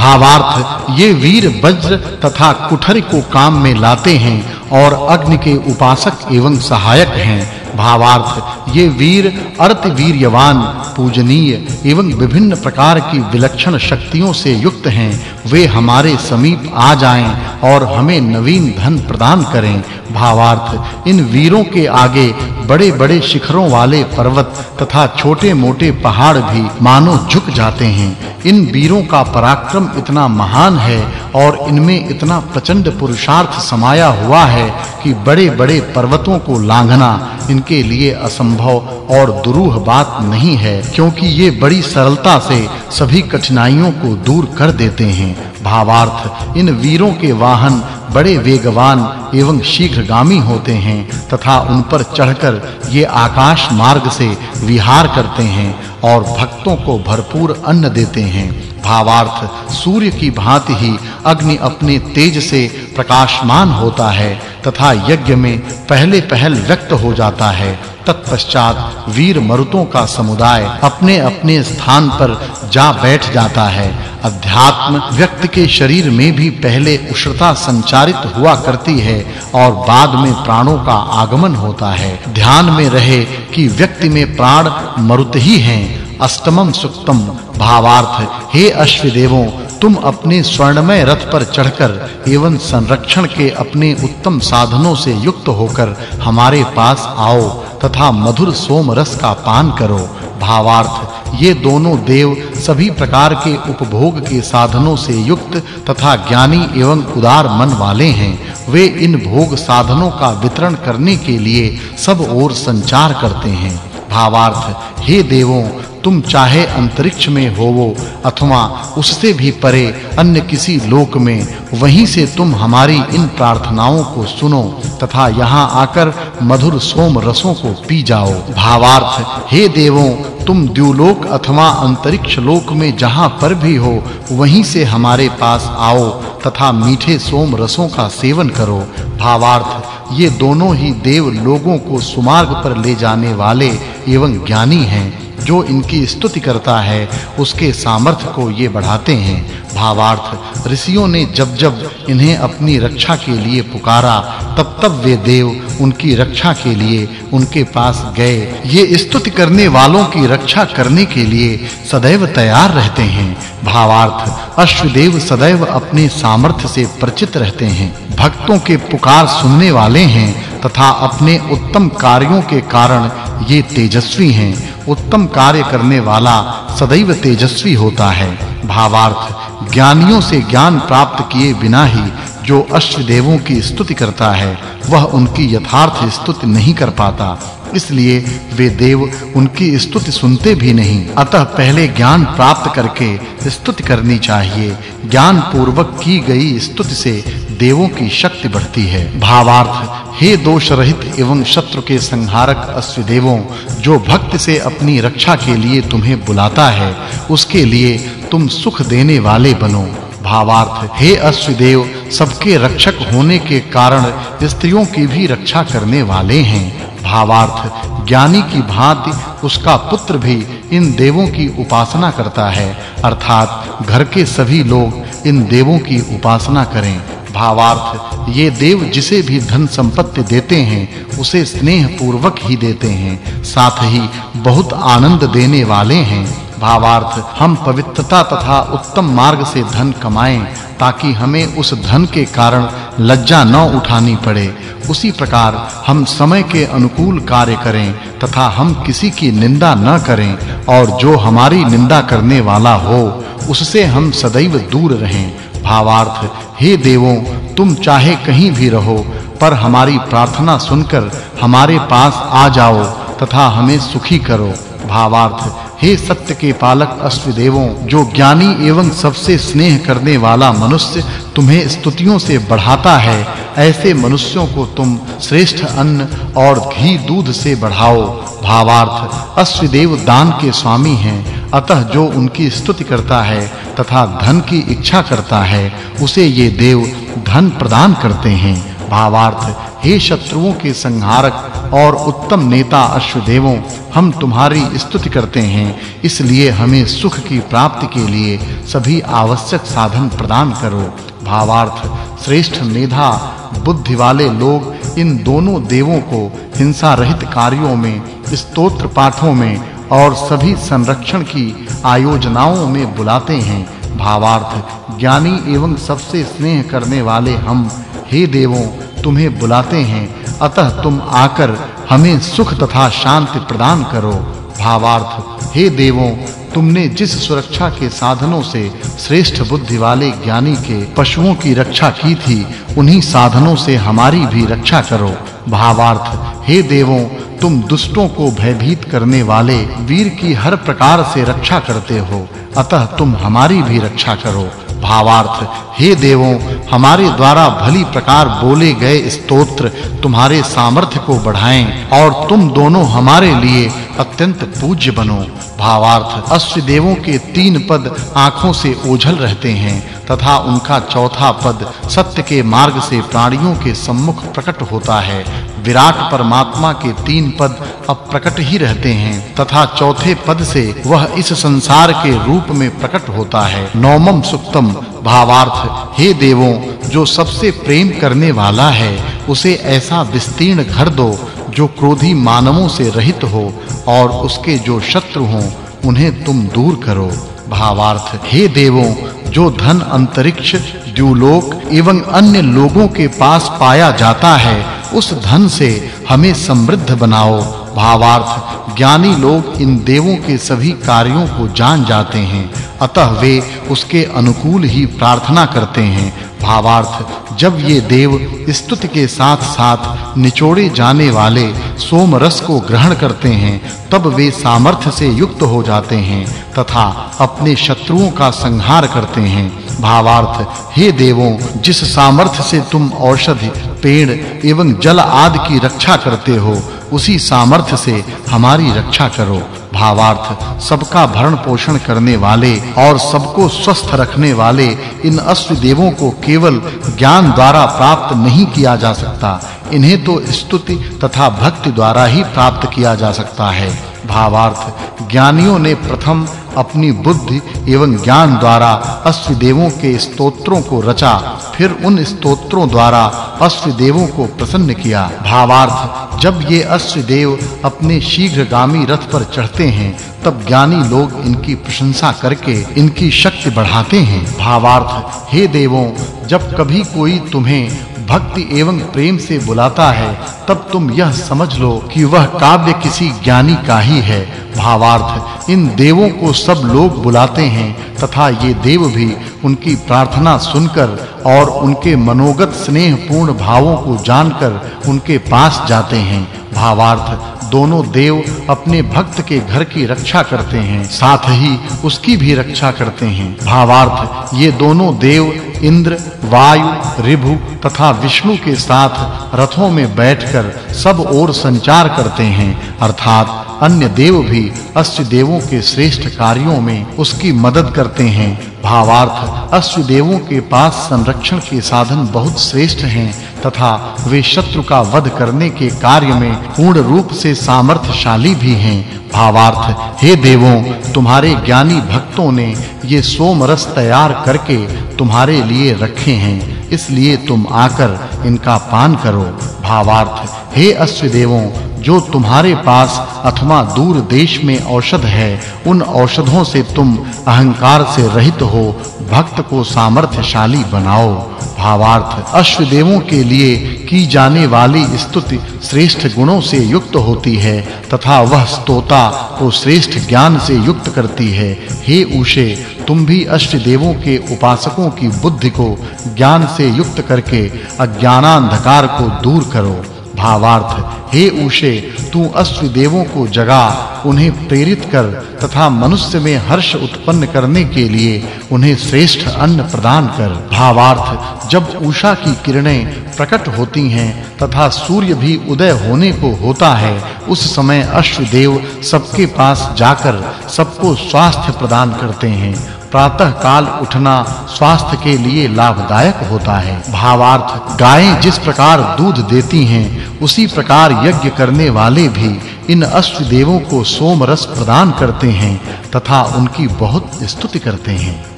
भावार्थ, ये वीर वज्र तथा कुठर को काम में लाते हैं और अग्नि के उपासक एवं सहायक हैं। भावार्थ। ये वीर, अर्थ वीर्यवान, पूजनीय एवं विभिन्न प्रकार की विलक्षण शक्तियों से युक्त हैं। वे हमारे समीप आ जाएँ और हमें नवीन धन प्रदान करें। भावार्थ, इन वीरों के आगे बड़े-बड़े शिखरों वाले पर्वत तथा छोटे-मोटे पहाड़ भी मानो झुक जाते हैं। इन वीरों का पराक्रम इतना महान है और इनमें इतना प्रचंड पुरुषार्थ समाया हुआ है कि बड़े-बड़े पर्वतों को लांघना इनके लिए असंभव और दुरूह बात नहीं है, क्योंकि ये बड़ी सरलता से सभी कठिनाइयों को दूर कर देते हैं। भावार्थ, इन वीरों के वाहन बड़े वेगवान एवं शीघ्रगामी होते हैं, तथा उन पर चढ़कर ये आकाश मार्ग से विहार करते हैं और भक्तों को भरपूर अन्न देते हैं। भावार्थ, सूर्य की भांति ही अग्नि अपने तेज से प्रकाशमान होता है तथा यज्ञ में पहले पहल व्यक्त हो जाता है। तत्पश्चात वीर मरुतों का समुदाय अपने-अपने स्थान पर जा बैठ जाता है। अध्यात्म व्यक्ति के शरीर में भी पहले उष्णता संचारित हुआ करती है और बाद में प्राणों का आगमन होता है। ध्यान में रहे कि व्यक्ति में प्राण मरुत ही हैं। अष्टमम सुक्तम भावार्थ, हे अश्वदेवों तुम अपने स्वर्णमय रथ पर चढ़कर एवं संरक्षण के अपने उत्तम साधनों से युक्त होकर हमारे पास आओ तथा मधुर सोम रस का पान करो। भावार्थ, ये दोनों देव सभी प्रकार के उपभोग के साधनों से युक्त तथा ज्ञानी एवं उदार मन वाले हैं। वे इन भोग साधनों का वितरण करने के लिए सब ओर संचार करते हैं। भावार्थ, हे देवों तुम चाहे अंतरिक्ष में होवो अथवा उससे भी परे अन्य किसी लोक में, वहीं से तुम हमारी इन प्रार्थनाओं को सुनो तथा यहाँ आकर मधुर सोम रसों को पी जाओ। भावार्थ, हे देवों, तुम द्युलोक अथवा अंतरिक्ष लोक में जहाँ पर भी हो, वहीं से हमारे पास आओ तथा मीठे सोम रसों का सेवन करो। भावार्थ, ये दोनों ही देव लोगों को सुमार्ग पर ले जाने वाले एवं ज्ञानी हैं। जो इनकी स्तुति करता है, उसके सामर्थ्य को ये बढ़ाते हैं। भावार्थ, ऋषियों ने जब जब इन्हें अपनी रक्षा के लिए पुकारा, तब तब वे देव उनकी रक्षा के लिए उनके पास गए। ये स्तुति करने वालों की रक्षा करने के लिए सदैव तैयार रहते हैं। भावार्थ अश्वदेव सदैव अपने सामर्थ्य से परिचित रहते हैं। भक्तों के पुकार सुनने वाले हैं तथा अपने उत्तम कार्यों के कारण ये तेजस्वी हैं। उत्तम कार्य करने वाला सदैव तेजस्वी होता है। भावार्थ, ज्ञानियों से ज्ञान प्राप्त किए बिना ही जो अष्ट देवों की स्तुति करता है, वह उनकी यथार्थ स्तुति नहीं कर पाता। इसलिए वे देव उनकी स्तुति सुनते भी नहीं। अतः पहले ज्ञान प्राप्त करके स्तुति करनी चाहिए। ज्ञान पूर्वक की गई स्तुति से देवों की शक्ति बढ़ती है। भावार्थ, हे दोष रहित एवं शत्रु के संहारक अश्वदेवों, जो भक्त से अपनी रक्षा के लिए तुम्हें बुलाता है, उसके लिए तुम सुख देने वाले बनो। भावार्थ, हे अश्वदेव, सबके रक्षक होने के कारण स्त्रियों की भी रक्षा करने वाले हैं। भावार्थ, ज्ञानी की भांति उसका पुत्र भी इन देवों की उपासना करता है, अर्थात घर के सभी लोग इन देवों की उपासना करें। भावार्थ। ये देव जिसे भी धन संपत्ति देते हैं, उसे स्नेह पूर्वक ही देते हैं। साथ ही बहुत आनंद देने वाले हैं। भावार्थ, हम पवित्रता तथा उत्तम मार्ग से धन कमाएँ, ताकि हमें उस धन के कारण लज्जा न उठानी पड़े। उसी प्रकार हम समय के अनुकूल कार्य करें, तथा हम किसी की निंदा न करें, और जो हमारी निंदा करने वाला हो, उससे हम सदैव दूर रहें। भावार्थ, हे देवों, तुम चाहे कहीं भी रहो, पर हमारी प्रार्थना सुनकर हमारे पास आ जाओ, तथा हमें सुखी करो। भावार्थ, हे सत्य के पालक अश्वदेवों, जो ज्ञानी एवं सबसे स्नेह करने वाला मनुष्य तुम्हें स्तुतियों से बढ़ाता है, ऐसे मनुष्यों को तुम श्रेष्ठ अन्न और घी दूध से बढ़ाओ। भावार्थ, अश्वदेव दान के स्वामी हैं अतः जो उनकी स्तुति करता है तथा धन की इच्छा करता है, उसे ये देव धन प्रदान करते हैं। भावार्थ, हे शत्रुओं के संहारक और उत्तम नेता अश्वदेवों, हम तुम्हारी स्तुति करते हैं। इसलिए हमें सुख की प्राप्ति के लिए सभी आवश्यक साधन प्रदान करो। भावार्थ, श्रेष्ठ मेधा बुद्धि वाले लोग, इन दोनों देवों को हिंसा रहित कार्यों में, स्तोत्र पाठों में और सभी संरक्षण की आयोजनाओं में बुलाते हैं। भावार्थ, ज्ञानी एवं सबसे स्नेह करने वाले हम, हे देवों, तुम्हें बुलाते हैं। अतः तुम आकर हमें सुख तथा शांति प्रदान करो। भावार्थ, हे देवों, तुमने जिस सुरक्षा के साधनों से श्रेष्ठ बुद्धि वाले ज्ञानी के पशुओं की रक्षा की थी, उन्हीं साधनों से हमारी भी रक्षा करो। भावार्थ, हे देवों तुम दुष्टों को भयभीत करने वाले वीर की हर प्रकार से रक्षा करते हो। अतः तुम हमारी भी रक्षा करो। भावार्थ, हे देवों, हमारे द्वारा भली प्रकार बोले गए स्तोत्र तुम्हारे सामर्थ्य को बढ़ाएँ और तुम दोनों हमारे लिए अत्यंत पूज्य बनो। भावार्थ, अश्व देवों के तीन पद आँखों से ओझल रहते हैं तथा उनका चौथा पद सत्य के मार्ग से प्राणियों के सम्मुख प्रकट होता है। विराट परमात्मा के तीन पद अप्रकट ही रहते हैं, तथा चौथे पद से वह इस संसार के रूप में प्रकट होता है। नवमम सुक्तम, भावार्थ, हे देवों, जो सबसे प्रेम करने वाला है, उसे ऐसा विस्तीर्ण घर दो, जो क्रोधी मानवों से रहित हो, और उसके जो शत्रु हों, उन्हें तुम दूर करो। भावार्थ, हे देवों, जो धन अंतरिक्ष, द्युलोक एवं अन्य लोगों के पास पाया जाता है उस धन से हमें समृद्ध बनाओ। भावार्थ, ज्ञानी लोग इन देवों के सभी कार्यों को जान जाते हैं। अतः वे उसके अनुकूल ही प्रार्थना करते हैं। भावार्थ, जब ये देव स्तुति के साथ-साथ निचोड़े जाने वाले सोम रस को ग्रहण करते हैं, तब वे सामर्थ्य से युक्त हो जाते हैं तथा अपने शत्रुओं का संहार करते हैं। भावार्थ, हे देवों, जिस सामर्थ्य से तुम औषधि, पेड़ एवं जल आदि की रक्षा करते हो, उसी सामर्थ्य से हमारी रक्षा करो। भावार्थ, सबका भरण पोषण करने वाले और सबको स्वस्थ रखने वाले इन अश्व देवों को केवल ज्ञान द्वारा प्राप्त नहीं किया जा सकता। इन्हें तो स्तुति तथा भक्ति द्वारा ही प्राप्त किया जा सकता है। भावार्थ। ज्ञानियों ने प्रथम अपनी बुद्धि एवं ज्ञान द्वारा अश्व देवों के स्तोत्रों को रचा, फिर उन स्तोत्रों द्वारा अश्व देवों को प्रसन्न किया। भावार्थ, जब ये अश्व देव अपने शीघ्रगामी रथ पर चढ़ते हैं, तब ज्ञानी लोग इनकी प्रशंसा करके इनकी शक्ति बढ़ाते हैं। भावार्थ, हे देवों, जब कभी कोई तुम्हें भक्ति एवं प्रेम से बुलाता है, तब तुम यह समझ लो कि वह काव्य किसी ज्ञानी का ही है। भावार्थ, इन देवों को सब लोग बुलाते हैं, तथा ये देव भी उनकी प्रार्थना सुनकर और उनके मनोगत स्नेह पूर्ण भावों को जानकर उनके पास जाते हैं। भावार्थ, दोनों देव अपने भक्त के घर की रक्षा करते हैं, साथ ही उसकी भी रक्षा करते हैं। भावार्थ, ये दोनों देव इंद्र, वायु ऋभु तथा विष्णु के साथ रथों में बैठकर सब ओर संचार करते हैं, अर्थात अन्य देव भी अश्व देवों के श्रेष्ठ कार्यों में उसकी मदद करते हैं। भावार्थ अश्व देवों के पास संरक्षण के साधन बहुत श्रेष्ठ हैं तथा वे शत्रु का वध करने के कार्य में पूर्ण रूप से सामर्थ्यशाली भी हैं। भावार्थ, हे देवों, तुम्हारे ज्ञानी भक्तों ने ये सोम रस तैयार करके तुम्हारे लिए रखे हैं, इसलिए तुम आकर इनका पान करो। भावार्थ, हे अश्वदेवों, जो तुम्हारे पास अथवा दूर देश में औषध है, उन औषधों से तुम अहंकार से रहित हो, भक्त को सामर्थ्यशाली बनाओ। भावार्थ, अश्वदेवों के लिए की जाने वाली स्तुति श्रेष्ठ गुणों से युक्त होती है, तथा वह स्तोता को श्रेष्ठ ज्ञान से युक्त करती है। हे उषे, तुम भी अष्टदेवों के उपासकों की बुद्धि को ज्ञान से युक्त करके अज्ञानांधकार को दूर करो। भावार्थ, हे उषे, तू अश्व देवों को जगा, उन्हें प्रेरित कर, तथा मनुष्य में हर्ष उत्पन्न करने के लिए उन्हें श्रेष्ठ अन्न प्रदान कर। भावार्थ, जब उषा की किरणें प्रकट होती हैं तथा सूर्य भी उदय होने को होता है, उस समय अश्वदेव सबके पास जाकर सबको स्वास्थ्य प्रदान करते हैं। प्रातः काल उठना स्वास्थ्य के लिए लाभदायक होता है। भावार्थ, गायें जिस प्रकार दूध देती हैं, उसी प्रकार यज्ञ करने वाले भी इन अश्वदेवों को सोम रस प्रदान करते हैं तथा उनकी बहुत स्तुति करते हैं।